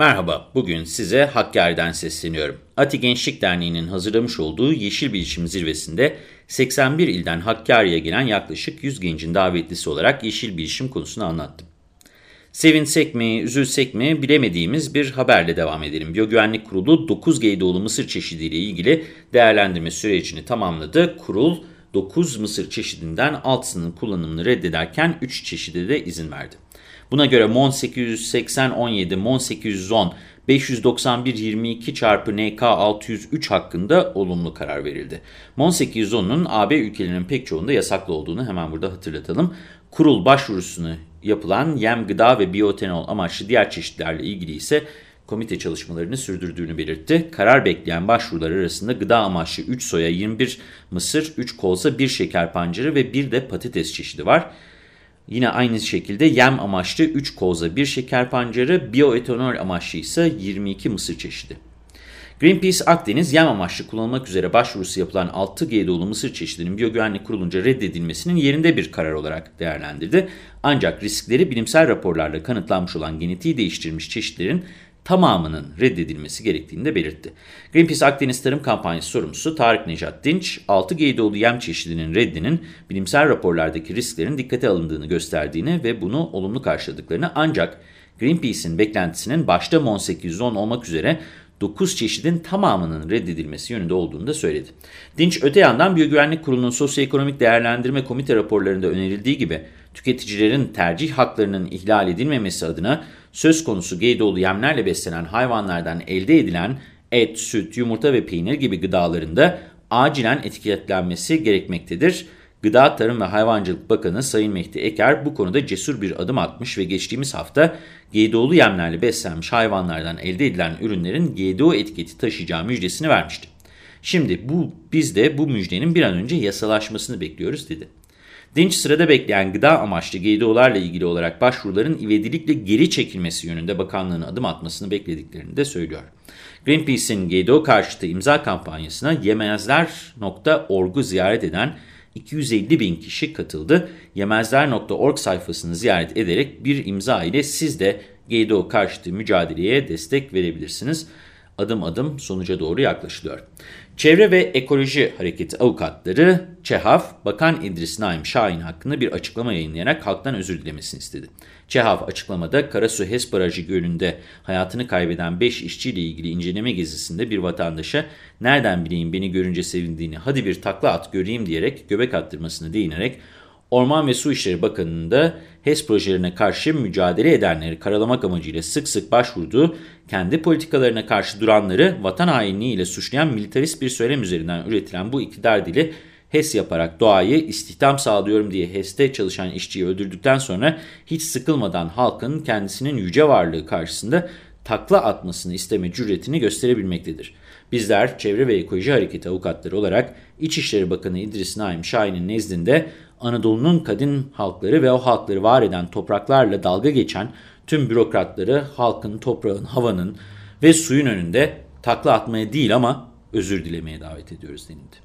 Merhaba, bugün size Hakkari'den sesleniyorum. Ati Gençlik Derneği'nin hazırlamış olduğu Yeşil Bilişim Zirvesi'nde 81 ilden Hakkari'ye gelen yaklaşık 100 gencin davetlisi olarak yeşil bilişim konusunu anlattım. Sevinsek mi, üzülsek mi bilemediğimiz bir haberle devam edelim. Biyogüvenlik Kurulu 9 Geydoğlu mısır çeşidiyle ilgili değerlendirme sürecini tamamladı. Kurul 9 mısır çeşidinden 6'sının kullanımını reddederken 3 çeşide de izin verdi. Buna göre MON 880 17, MON 810, 591 22 çarpı NK 603 hakkında olumlu karar verildi. MON 810'un AB ülkelerinin pek çoğunda yasaklı olduğunu hemen burada hatırlatalım. Kurul başvurusunu yapılan yem, gıda ve biyotenol amaçlı diğer çeşitlerle ilgili ise komite çalışmalarını sürdürdüğünü belirtti. Karar bekleyen başvurular arasında gıda amaçlı 3 soya, 21 mısır, 3 kolsa, 1 şeker pancarı ve 1 de patates çeşidi var. Yine aynı şekilde yem amaçlı 3 koza 1 şeker pancarı, bioetanol amaçlı ise 22 mısır çeşidi. Greenpeace Akdeniz yem amaçlı kullanılmak üzere başvurusu yapılan 6G dolu mısır çeşidinin biyogüvenlik kurulunca reddedilmesinin yerinde bir karar olarak değerlendirdi. Ancak riskleri bilimsel raporlarla kanıtlanmış olan genetiği değiştirilmiş çeşitlerin tamamının reddedilmesi gerektiğini de belirtti. Greenpeace Akdeniz Tarım Kampanyası sorumlusu Tarık Nejat Dinç, 6 Geydoğlu yem çeşidinin reddinin bilimsel raporlardaki risklerin dikkate alındığını gösterdiğini ve bunu olumlu karşıladıklarını ancak Greenpeace'in beklentisinin başta MON 810 olmak üzere 9 çeşidin tamamının reddedilmesi yönünde olduğunu da söyledi. Dinç öte yandan Biyogüvenlik Kurulu'nun sosyoekonomik değerlendirme komite raporlarında önerildiği gibi tüketicilerin tercih haklarının ihlal edilmemesi adına söz konusu geydoğlu yemlerle beslenen hayvanlardan elde edilen et, süt, yumurta ve peynir gibi gıdalarında acilen etiketlenmesi gerekmektedir. Gıda, Tarım ve Hayvancılık Bakanı Sayın Mehdi Eker bu konuda cesur bir adım atmış ve geçtiğimiz hafta GDO'lu yemlerle beslenmiş hayvanlardan elde edilen ürünlerin GDO etiketi taşıyacağı müjdesini vermişti. Şimdi bu biz de bu müjdenin bir an önce yasalaşmasını bekliyoruz dedi. Dinç sırada bekleyen gıda amaçlı GDO'larla ilgili olarak başvuruların ivedilikle geri çekilmesi yönünde bakanlığın adım atmasını beklediklerini de söylüyor. Greenpeace'in GDO karşıtı imza kampanyasına yemezler.org'u ziyaret eden 250 bin kişi katıldı. Yemezler.org sayfasını ziyaret ederek bir imza ile siz de GDO karşıtı mücadeleye destek verebilirsiniz. Adım adım sonuca doğru yaklaşılıyor. Çevre ve Ekoloji Hareketi avukatları ÇEHAF, Bakan İdris Naim Şahin hakkında bir açıklama yayınlayarak halktan özür dilemesini istedi. ÇEHAF açıklamada Karasu HES Barajı Gölü'nde hayatını kaybeden 5 işçiyle ilgili inceleme gezisinde bir vatandaşa nereden bileyim beni görünce sevindiğini hadi bir takla at göreyim diyerek göbek attırmasını değinerek Orman ve Su İşleri Bakanı'nın da HES projelerine karşı mücadele edenleri karalamak amacıyla sık sık başvurduğu, kendi politikalarına karşı duranları vatan hainliğiyle suçlayan militarist bir söylem üzerinden üretilen bu iktidar dili HES yaparak doğayı istihdam sağlıyorum diye HES'te çalışan işçiyi öldürdükten sonra hiç sıkılmadan halkın kendisinin yüce varlığı karşısında takla atmasını isteme cüretini gösterebilmektedir. Bizler Çevre ve Ekoloji Hareketi avukatları olarak İçişleri Bakanı İdris Naim Şahin'in nezdinde Anadolu'nun kadın halkları ve o halkları var eden topraklarla dalga geçen tüm bürokratları halkın, toprağın, havanın ve suyun önünde takla atmaya değil ama özür dilemeye davet ediyoruz denildi.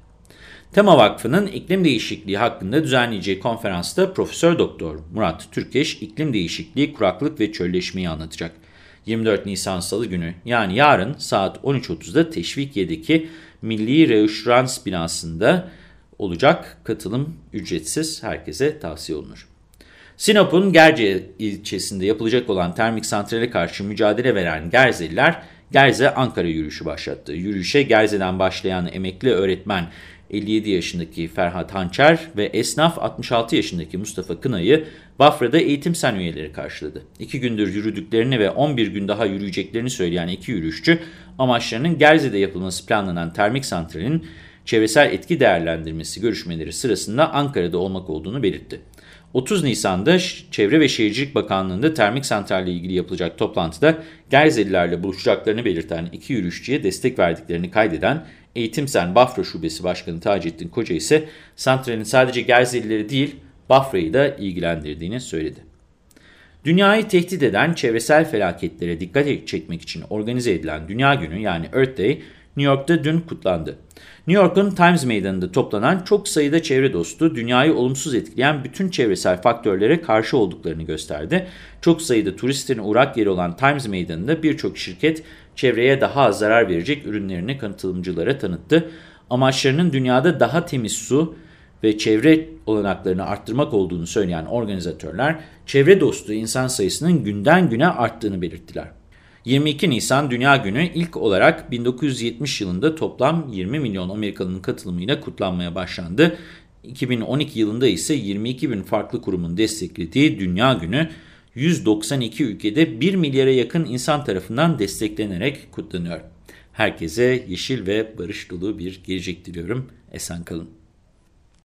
Tema Vakfı'nın iklim değişikliği hakkında düzenleyeceği konferansta Profesör Doktor Murat Türkeş iklim değişikliği, kuraklık ve çölleşmeyi anlatacak. 24 Nisan Salı günü yani yarın saat 13.30'da Teşvikiye'deki Milli Reüşrans binasında olacak. Katılım ücretsiz herkese tavsiye olunur. Sinop'un Gerce ilçesinde yapılacak olan termik santrale karşı mücadele veren Gerzeliler Gerze Ankara yürüyüşü başlattı. Yürüyüşe Gerze'den başlayan emekli öğretmen 57 yaşındaki Ferhat Hançer ve esnaf 66 yaşındaki Mustafa Kınay'ı Bafra'da eğitim sen üyeleri karşıladı. İki gündür yürüdüklerini ve 11 gün daha yürüyeceklerini söyleyen iki yürüyüşçü amaçlarının Gerze'de yapılması planlanan termik santralin çevresel etki değerlendirmesi görüşmeleri sırasında Ankara'da olmak olduğunu belirtti. 30 Nisan'da Çevre ve Şehircilik Bakanlığı'nda termik santralle ilgili yapılacak toplantıda Gerzelilerle buluşacaklarını belirten iki yürüyüşçüye destek verdiklerini kaydeden Eğitimsen Bafra Şubesi Başkanı Taceddin Koca ise santralin sadece Gerzelileri değil Bafra'yı da ilgilendirdiğini söyledi. Dünyayı tehdit eden çevresel felaketlere dikkat çekmek için organize edilen Dünya Günü yani Earth Day New York'ta dün kutlandı. New York'un Times Meydanı'nda toplanan çok sayıda çevre dostu dünyayı olumsuz etkileyen bütün çevresel faktörlere karşı olduklarını gösterdi. Çok sayıda turistin uğrak yeri olan Times Meydanı'nda birçok şirket çevreye daha az zarar verecek ürünlerini katılımcılara tanıttı. Amaçlarının dünyada daha temiz su ve çevre olanaklarını arttırmak olduğunu söyleyen organizatörler, çevre dostu insan sayısının günden güne arttığını belirttiler. 22 Nisan Dünya Günü ilk olarak 1970 yılında toplam 20 milyon Amerikalının katılımıyla kutlanmaya başlandı. 2012 yılında ise 22 bin farklı kurumun desteklediği Dünya Günü 192 ülkede 1 milyara yakın insan tarafından desteklenerek kutlanıyor. Herkese yeşil ve barış dolu bir gelecek diliyorum. Esen kalın.